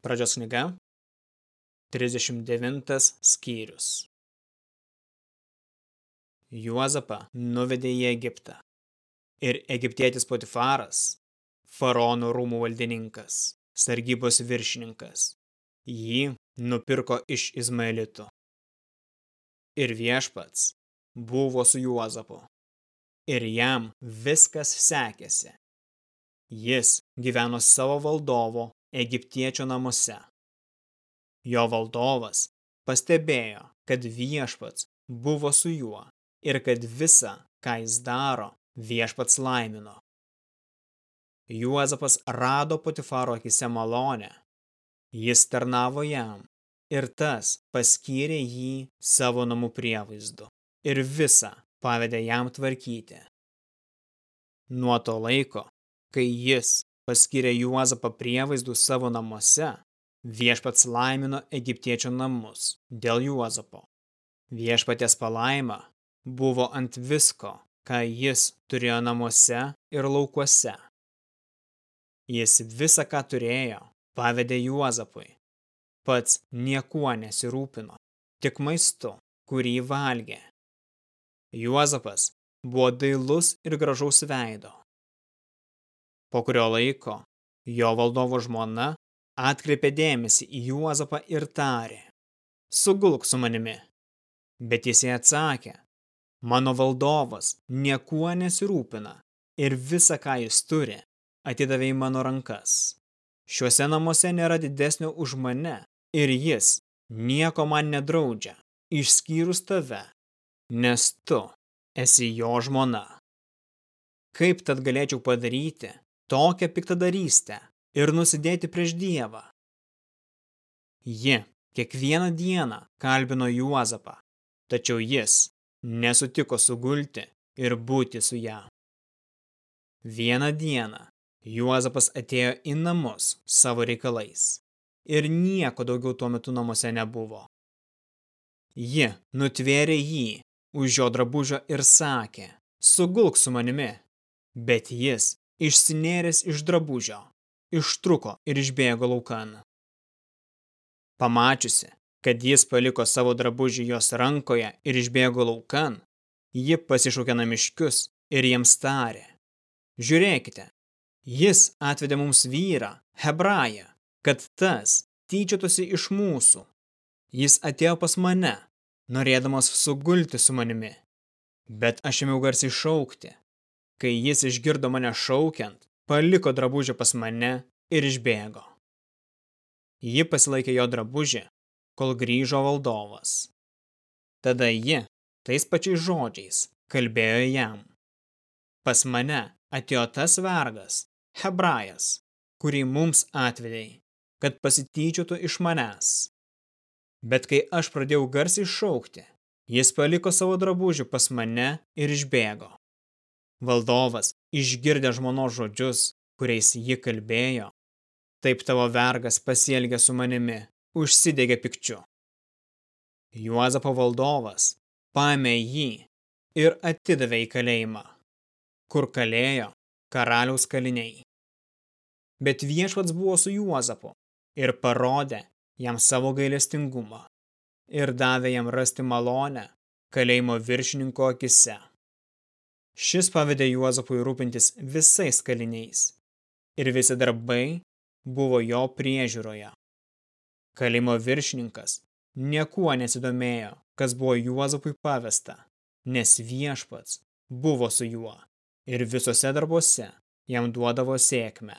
Pradžios knyga, 39 skyrius. Juozapą nuvedė į Egiptą. Ir egiptietis Potifaras, faraono rūmų valdininkas, sargybos viršininkas, jį nupirko iš Izmaelitų. Ir viešpats buvo su Juozapu. Ir jam viskas sekėsi. Jis gyveno savo valdovo egiptiečio namuose. Jo valdovas pastebėjo, kad viešpats buvo su juo ir kad visa, ką jis daro, viešpats laimino. Juozapas rado Potifaro akise malonę. Jis tarnavo jam ir tas paskyrė jį savo namų prievaizdu ir visą pavedė jam tvarkyti. Nuo to laiko, kai jis paskyrė Juozapą prievaizdų savo namuose, viešpats laimino egiptiečio namus dėl Juozapo. Viešpatės palaima buvo ant visko, ką jis turėjo namuose ir laukuose. Jis visą, ką turėjo, pavedė Juozapui. Pats niekuo nesirūpino, tik maistu, kurį valgė. Juozapas buvo dailus ir gražaus veido. Po kurio laiko jo valdovo žmona atkreipė dėmesį į Juozapą ir tarė, sugulk su manimi. Bet jis jai atsakė, mano valdovas niekuo nesirūpina ir visą, ką jis turi, atidavė į mano rankas. Šiuose namuose nėra didesnio už mane ir jis nieko man nedraudžia, išskyrus tave, nes tu esi jo žmona. Kaip tad galėčiau padaryti, tokią piktadarystę ir nusidėti prieš Dievą. Ji kiekvieną dieną kalbino Juozapą, tačiau jis nesutiko sugulti ir būti su ją. Vieną dieną Juozapas atėjo į namus savo reikalais ir nieko daugiau tuo metu namuose nebuvo. Ji nutvėrė jį už jo drabužio ir sakė, sugulk su manimi, bet jis išsinėręs iš drabužio, ištruko ir išbėgo laukan. Pamačiusi, kad jis paliko savo drabužį jos rankoje ir išbėgo laukan, ji pasišaukė namiškius ir jiems tarė. Žiūrėkite, jis atvedė mums vyrą, hebrają, kad tas tyčiotųsi iš mūsų. Jis atėjo pas mane, norėdamas sugulti su manimi. Bet aš ėmiau garsiai šaukti. Kai jis išgirdo mane šaukiant, paliko drabužį pas mane ir išbėgo. Ji pasilaikė jo drabužį, kol grįžo valdovas. Tada ji, tais pačiais žodžiais, kalbėjo jam. Pas mane atėjo tas vergas, hebrajas, kurį mums atvedėjai, kad pasityčiotų iš manęs. Bet kai aš pradėjau garsiai šaukti, jis paliko savo drabužį pas mane ir išbėgo. Valdovas, išgirdę žmonos žodžius, kuriais ji kalbėjo, taip tavo vergas pasielgė su manimi, užsidegė pikčiu. Juozapo valdovas paėmė jį ir atidavė į kalėjimą, kur kalėjo karaliaus kaliniai. Bet viešpats buvo su Juozapu ir parodė jam savo gailestingumą ir davė jam rasti malonę kalėjimo viršininko akise. Šis pavedė Juozapui rūpintis visais kaliniais ir visi darbai buvo jo priežiūroje. Kalimo viršininkas niekuo nesidomėjo, kas buvo Juozapui pavesta, nes viešpats buvo su juo ir visose darbuose jam duodavo sėkmę.